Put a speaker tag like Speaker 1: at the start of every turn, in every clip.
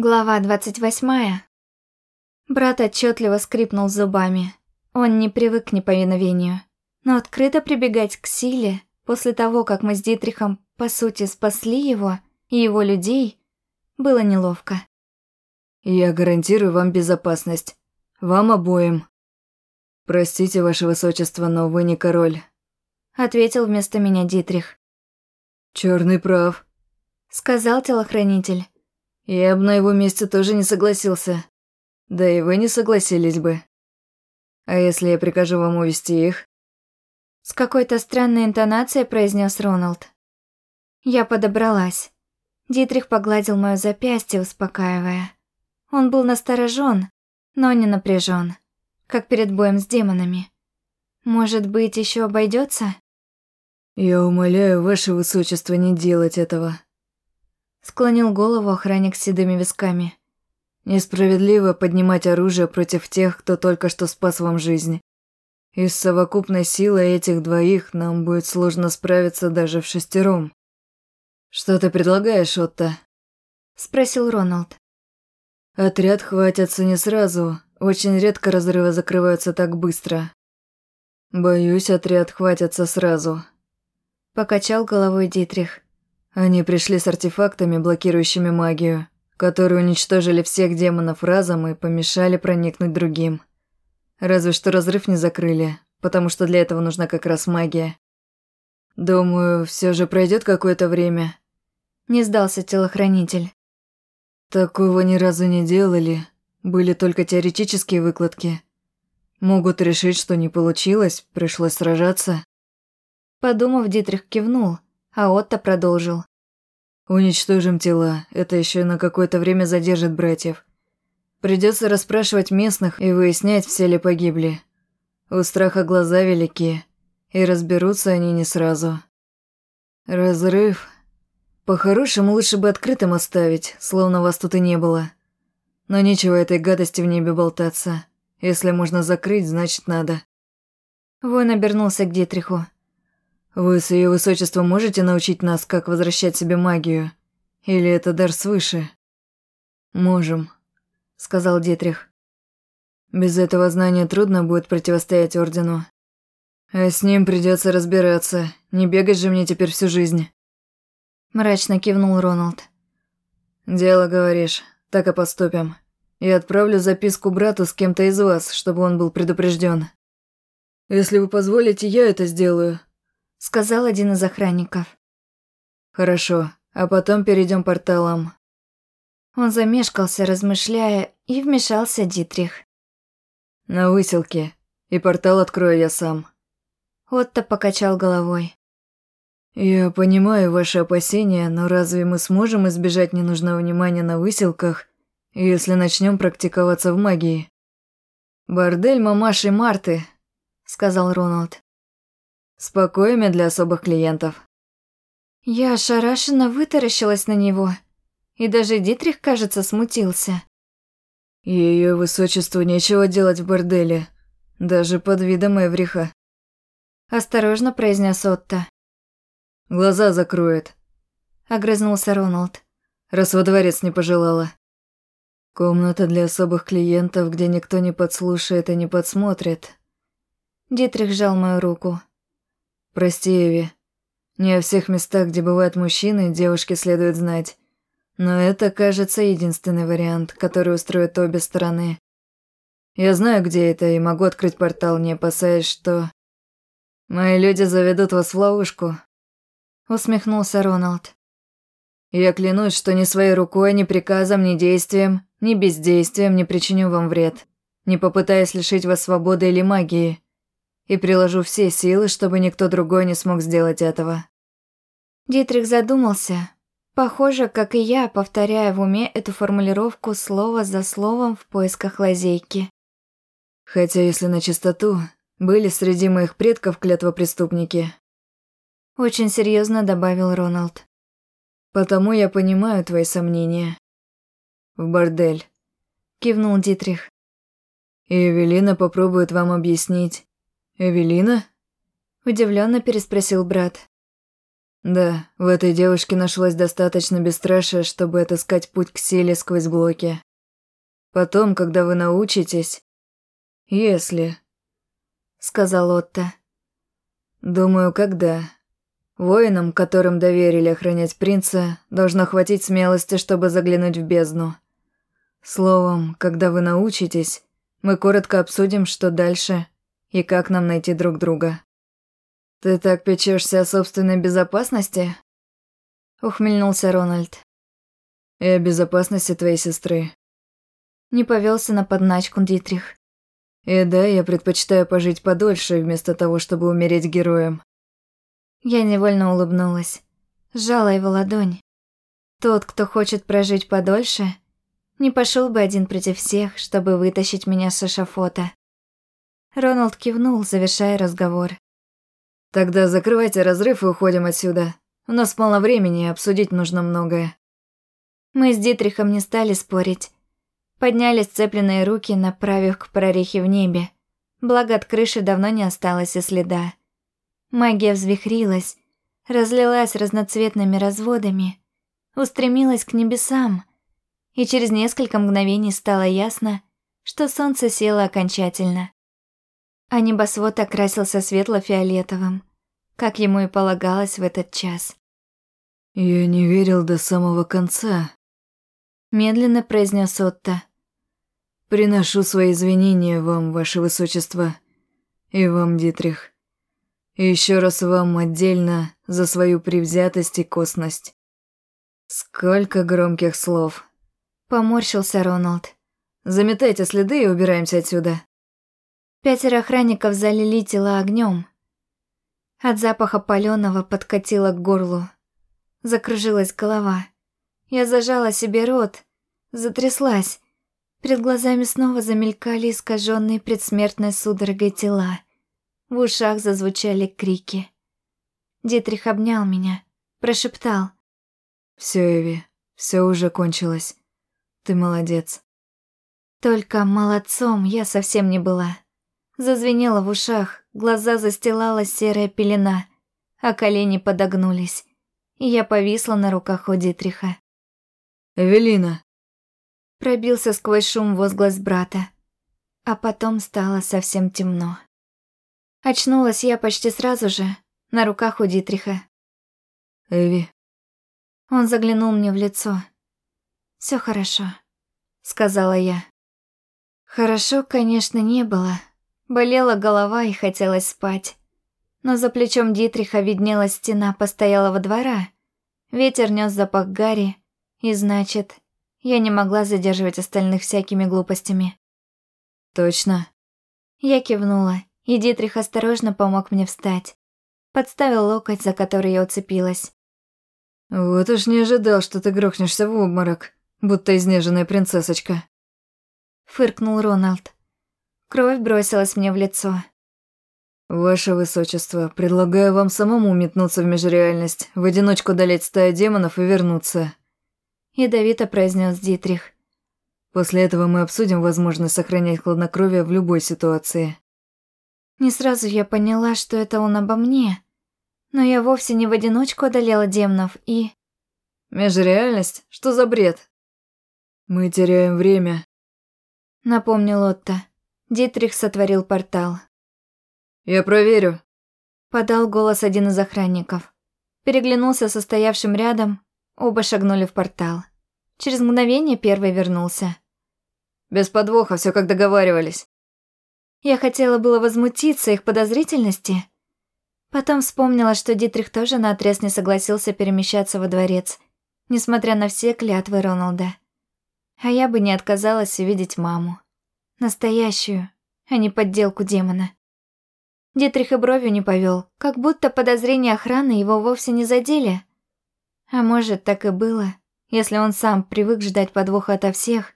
Speaker 1: Глава двадцать восьмая. Брат отчетливо скрипнул зубами. Он не привык к неповиновению. Но открыто прибегать к силе, после того, как мы с Дитрихом, по сути, спасли его и его людей, было неловко.
Speaker 2: «Я гарантирую вам безопасность. Вам обоим. Простите, ваше высочество, но вы не король», —
Speaker 1: ответил вместо меня Дитрих.
Speaker 2: Черный прав», —
Speaker 1: сказал телохранитель.
Speaker 2: Я бы на его месте тоже не согласился. Да и вы не согласились бы. А если я прикажу вам увести их?
Speaker 1: С какой-то странной интонацией произнес Роналд. Я подобралась. Дитрих погладил моё запястье, успокаивая. Он был насторожен, но не напряжен, как перед боем с демонами. Может быть, еще обойдется?
Speaker 2: Я умоляю, ваше высочество, не делать этого.
Speaker 1: Склонил голову охранник с седыми висками.
Speaker 2: Несправедливо поднимать оружие против тех, кто только что спас вам жизнь. И с совокупной силой этих двоих нам будет сложно справиться даже в шестером. Что ты предлагаешь, Отто?
Speaker 1: Спросил Роналд.
Speaker 2: Отряд хватится не сразу. Очень редко разрывы закрываются так быстро. Боюсь, отряд хватится сразу.
Speaker 1: Покачал головой Дитрих.
Speaker 2: Они пришли с артефактами, блокирующими магию, которые уничтожили всех демонов разом и помешали проникнуть другим. Разве что разрыв не закрыли, потому что для этого нужна как раз магия. Думаю, все же пройдет какое-то время.
Speaker 1: Не сдался телохранитель.
Speaker 2: Такого ни разу не делали. Были только теоретические выкладки. Могут решить, что не получилось, пришлось сражаться.
Speaker 1: Подумав, Дитрих кивнул, а Отто продолжил.
Speaker 2: «Уничтожим тела, это еще на какое-то время задержит братьев. Придется расспрашивать местных и выяснять, все ли погибли. У страха глаза велики, и разберутся они не сразу. Разрыв. По-хорошему лучше бы открытым оставить, словно вас тут и не было. Но нечего этой гадости в небе болтаться. Если можно закрыть, значит надо».
Speaker 1: Вон обернулся к Дитриху.
Speaker 2: Вы с ее высочеством можете научить нас, как возвращать себе магию? Или это дар свыше? Можем, сказал Дитрих. Без этого знания трудно будет противостоять Ордену. А с ним придется разбираться, не бегать же мне теперь всю жизнь.
Speaker 1: Мрачно кивнул Роналд.
Speaker 2: Дело, говоришь, так и поступим. Я отправлю записку брату с кем-то из вас, чтобы он был предупрежден. Если вы позволите, я это сделаю,
Speaker 1: сказал один из охранников.
Speaker 2: Хорошо, а потом перейдем порталом.
Speaker 1: Он замешкался, размышляя, и вмешался Дитрих.
Speaker 2: На выселке, и портал открою я сам.
Speaker 1: Отто покачал головой.
Speaker 2: Я понимаю ваши опасения, но разве мы сможем избежать ненужного внимания на выселках, если начнем практиковаться в магии? Бордель мамаши Марты, сказал Роналд. Спокойно для особых клиентов.
Speaker 1: Я ошарашенно вытаращилась на него, и даже Дитрих, кажется, смутился.
Speaker 2: Ее высочеству нечего делать в борделе, даже под видом Эвриха.
Speaker 1: Осторожно произнес Отто.
Speaker 2: Глаза закроет.
Speaker 1: Огрызнулся Роналд.
Speaker 2: Раз во дворец не пожелала. Комната для особых клиентов, где никто не подслушает и не подсмотрит.
Speaker 1: Дитрих сжал мою руку.
Speaker 2: Прости, Эви. Не о всех местах, где бывают мужчины, девушке следует знать. Но это, кажется, единственный вариант, который устроит обе стороны. Я знаю, где это, и могу открыть портал, не опасаясь, что... Мои люди заведут вас в ловушку.
Speaker 1: Усмехнулся Роналд.
Speaker 2: Я клянусь, что ни своей рукой, ни приказом, ни действием, ни бездействием не причиню вам вред, не попытаясь лишить вас свободы или магии и приложу все силы, чтобы никто другой не смог сделать этого».
Speaker 1: Дитрих задумался, похоже, как и я, повторяя в уме эту формулировку слово за словом в поисках лазейки.
Speaker 2: «Хотя, если на чистоту, были среди моих предков клятвопреступники».
Speaker 1: Очень серьезно добавил Роналд.
Speaker 2: «Потому я понимаю твои сомнения». «В бордель», — кивнул Дитрих. «И Эвелина попробует вам объяснить, «Эвелина?» – удивленно переспросил брат. Да, в этой девушке нашлось достаточно бесстрашия, чтобы отыскать путь к силе сквозь блоки. Потом, когда вы научитесь... Если... Сказал Отто. Думаю, когда... Воинам, которым доверили охранять принца, должно хватить смелости, чтобы заглянуть в бездну. Словом, когда вы научитесь, мы коротко обсудим, что дальше и как нам найти друг друга. Ты так печешься о собственной безопасности? Ухмыльнулся Рональд. И о безопасности твоей сестры.
Speaker 1: Не повелся на подначку Дитрих.
Speaker 2: И да, я предпочитаю пожить подольше, вместо того, чтобы умереть героем.
Speaker 1: Я невольно улыбнулась. Сжала его ладонь. Тот, кто хочет прожить подольше, не пошел бы один против всех, чтобы вытащить меня с эшафота. Роналд кивнул, завершая разговор.
Speaker 2: «Тогда закрывайте разрыв и уходим отсюда. У нас мало времени, обсудить нужно многое».
Speaker 1: Мы с Дитрихом не стали спорить. Подняли сцепленные руки, направив к прорехе в небе. Благо от крыши давно не осталось и следа. Магия взвихрилась, разлилась разноцветными разводами, устремилась к небесам, и через несколько мгновений стало ясно, что солнце село окончательно. А небосвод окрасился светло-фиолетовым, как ему и полагалось в этот час.
Speaker 2: «Я не верил до самого конца», — медленно произнес Отто. «Приношу свои извинения вам, ваше высочество, и вам, Дитрих. И еще раз вам отдельно за свою привзятость и косность. Сколько громких слов.
Speaker 1: Поморщился Роналд.
Speaker 2: Заметайте следы и убираемся отсюда.
Speaker 1: Пятеро охранников залили тела огнем. От запаха паленого подкатило к горлу. Закружилась голова. Я зажала себе рот, затряслась. Перед глазами снова замелькали искаженные предсмертной судорогой тела. В ушах зазвучали крики. Дитрих обнял меня, прошептал.
Speaker 2: «Все, Эви, все уже кончилось. Ты молодец».
Speaker 1: Только молодцом я совсем не была. Зазвенело в ушах, глаза застилала серая пелена, а колени подогнулись, и я повисла на руках у Дитриха.
Speaker 2: «Эвелина!»
Speaker 1: Пробился сквозь шум возглас брата, а потом стало совсем темно. Очнулась я почти сразу же, на руках у Дитриха.
Speaker 2: «Эви».
Speaker 1: Он заглянул мне в лицо. Все хорошо», — сказала я. Хорошо, конечно, не было. Болела голова и хотелось спать. Но за плечом Дитриха виднелась стена постоялого двора. Ветер нес запах гари, и значит, я не могла задерживать остальных всякими глупостями.
Speaker 2: «Точно?»
Speaker 1: Я кивнула и Дитрих осторожно помог мне встать. Подставил локоть, за который я уцепилась.
Speaker 2: «Вот уж не ожидал, что ты грохнешься в обморок, будто изнеженная принцессочка».
Speaker 1: Фыркнул Роналд. Кровь бросилась мне в лицо.
Speaker 2: «Ваше Высочество, предлагаю вам самому метнуться в межреальность, в одиночку долеть стаю демонов и вернуться», —
Speaker 1: ядовито произнес Дитрих.
Speaker 2: «После этого мы обсудим возможность сохранять хладнокровие в любой ситуации».
Speaker 1: Не сразу я поняла, что это он обо мне. Но я вовсе не в одиночку одолела демонов и...
Speaker 2: Межреальность? Что за бред? Мы теряем время.
Speaker 1: Напомнил Отто. Дитрих сотворил портал.
Speaker 2: Я проверю.
Speaker 1: Подал голос один из охранников. Переглянулся со стоявшим рядом, оба шагнули в портал. Через мгновение первый вернулся.
Speaker 2: Без подвоха, все как договаривались.
Speaker 1: Я хотела было возмутиться их подозрительности. Потом вспомнила, что Дитрих тоже наотрез не согласился перемещаться во дворец, несмотря на все клятвы Роналда. А я бы не отказалась увидеть маму. Настоящую, а не подделку демона. Дитрих и бровью не повел, как будто подозрения охраны его вовсе не задели. А может, так и было, если он сам привык ждать подвоха ото всех,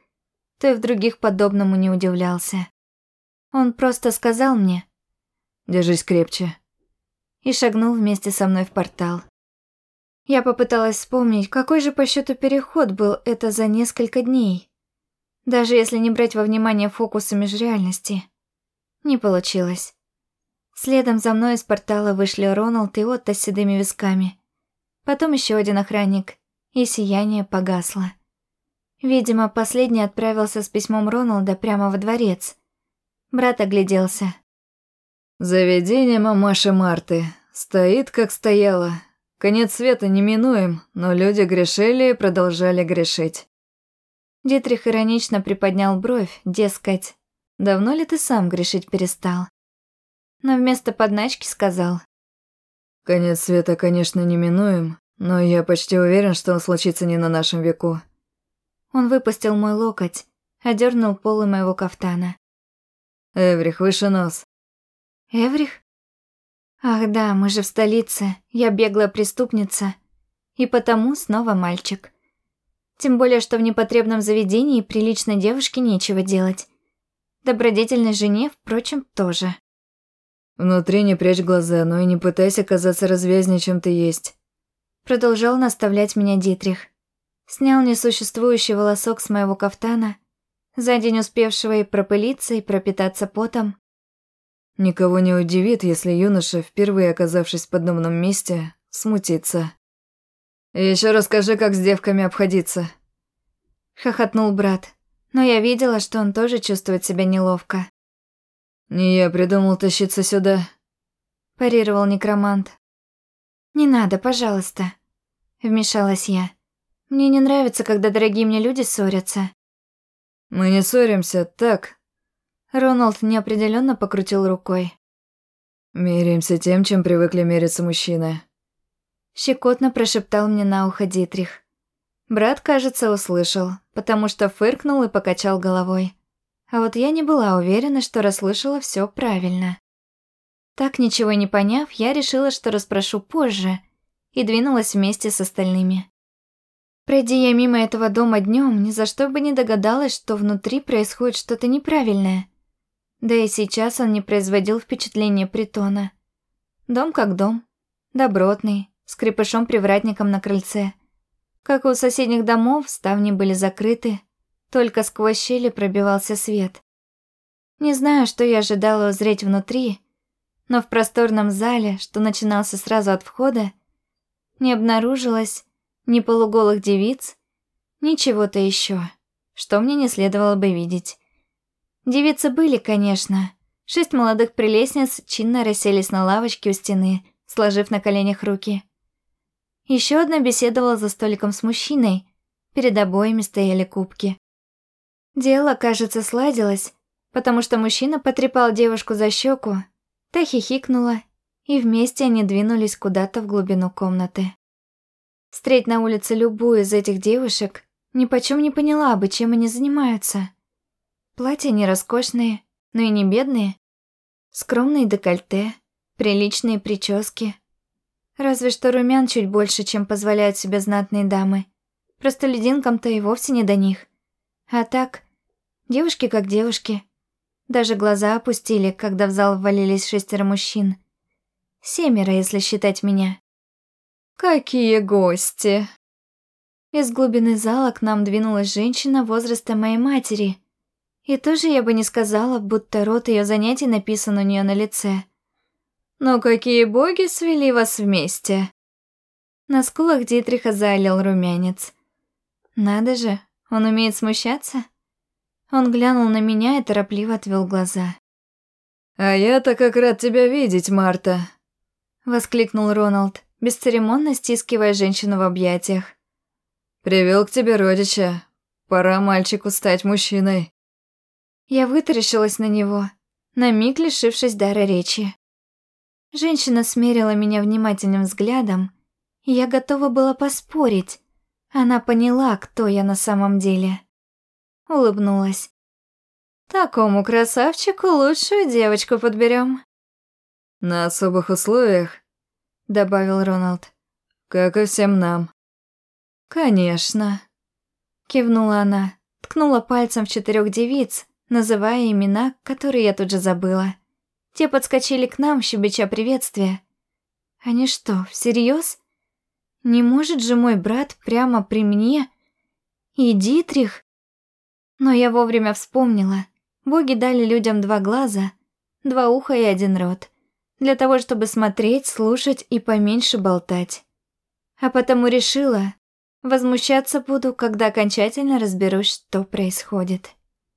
Speaker 1: то и в других подобному не удивлялся. Он просто сказал мне
Speaker 2: «Держись крепче»
Speaker 1: и шагнул вместе со мной в портал. Я попыталась вспомнить, какой же по счету переход был это за несколько дней. Даже если не брать во внимание фокусы межреальности. Не получилось. Следом за мной из портала вышли Роналд и Отто с седыми висками. потом еще один охранник, и сияние погасло. Видимо, последний отправился с письмом Роналда прямо во дворец. Брат огляделся.
Speaker 2: «Заведение мамаши Марты. Стоит, как стояло. Конец света неминуем, но люди грешили и продолжали грешить».
Speaker 1: Дитрих иронично приподнял бровь, дескать, «Давно ли ты сам грешить перестал?» Но вместо подначки сказал.
Speaker 2: «Конец света, конечно, неминуем, но я почти уверен, что он случится не на нашем веку».
Speaker 1: Он выпустил мой локоть, одернул полы моего кафтана.
Speaker 2: «Эврих, выше нос».
Speaker 1: «Эврих? Ах да, мы же в столице, я беглая преступница. И потому снова мальчик. Тем более, что в непотребном заведении приличной девушке нечего делать. Добродетельной жене, впрочем, тоже.
Speaker 2: Внутри не прячь глаза, но и не пытайся казаться развязнее, чем ты есть.
Speaker 1: Продолжал наставлять меня Дитрих. Снял несуществующий волосок с моего кафтана, за день успевшего и пропылиться, и пропитаться потом.
Speaker 2: Никого не удивит, если юноша, впервые оказавшись в подобном месте, смутится. Еще расскажи, как с девками обходиться.
Speaker 1: Хохотнул брат, но я видела, что он тоже чувствует себя неловко.
Speaker 2: «Не я придумал тащиться сюда», –
Speaker 1: парировал некромант. «Не надо, пожалуйста», – вмешалась я. «Мне не нравится, когда дорогие мне люди ссорятся».
Speaker 2: «Мы не ссоримся, так?»
Speaker 1: Роналд неопределенно покрутил рукой.
Speaker 2: «Меряемся тем, чем привыкли мериться мужчины».
Speaker 1: Щекотно прошептал мне на ухо Дитрих. Брат, кажется, услышал, потому что фыркнул и покачал головой. А вот я не была уверена, что расслышала все правильно. Так ничего не поняв, я решила, что расспрошу позже, и двинулась вместе с остальными. Пройдя я мимо этого дома днем, ни за что бы не догадалась, что внутри происходит что-то неправильное. Да и сейчас он не производил впечатления притона. Дом как дом. Добротный, с крепышом-привратником на крыльце. Как и у соседних домов, ставни были закрыты, только сквозь щели пробивался свет. Не знаю, что я ожидала узреть внутри, но в просторном зале, что начинался сразу от входа, не обнаружилось ни полуголых девиц, ни чего-то еще, что мне не следовало бы видеть. Девицы были, конечно. Шесть молодых прелестниц чинно расселись на лавочке у стены, сложив на коленях руки. Еще одна беседовала за столиком с мужчиной, перед обоями стояли кубки. Дело, кажется, сладилось, потому что мужчина потрепал девушку за щеку, та хихикнула, и вместе они двинулись куда-то в глубину комнаты. Встреть на улице любую из этих девушек, ни почем не поняла бы, чем они занимаются. Платья не роскошные, но и не бедные. Скромные декольте, приличные прически. Разве что румян чуть больше, чем позволяют себе знатные дамы. Простолюдинкам-то и вовсе не до них. А так, девушки как девушки. Даже глаза опустили, когда в зал ввалились шестеро мужчин. Семеро, если считать меня. «Какие гости!» Из глубины зала к нам двинулась женщина возраста моей матери. И тоже я бы не сказала, будто рот ее занятий написан у нее на лице. «Но какие боги свели вас вместе?» На скулах Дитриха залил румянец. «Надо же, он умеет смущаться? Он глянул на меня и торопливо отвел глаза.
Speaker 2: «А я-то как рад тебя видеть, Марта!»
Speaker 1: Воскликнул Роналд, бесцеремонно стискивая женщину в объятиях.
Speaker 2: Привел к тебе родича. Пора мальчику стать мужчиной».
Speaker 1: Я вытаращилась на него, на миг лишившись дара речи. Женщина смерила меня внимательным взглядом, и я готова была поспорить. Она поняла, кто я на самом деле. Улыбнулась. Такому красавчику лучшую девочку подберем.
Speaker 2: На особых условиях, добавил Роналд. Как и всем нам.
Speaker 1: Конечно. Кивнула она, ткнула пальцем в четырех девиц, называя имена, которые я тут же забыла. Те подскочили к нам, щебеча приветствия. Они что, всерьез? Не может же мой брат прямо при мне? И Дитрих? Но я вовремя вспомнила. Боги дали людям два глаза, два уха и один рот. Для того, чтобы смотреть, слушать и поменьше болтать. А потому решила, возмущаться буду, когда окончательно разберусь, что происходит.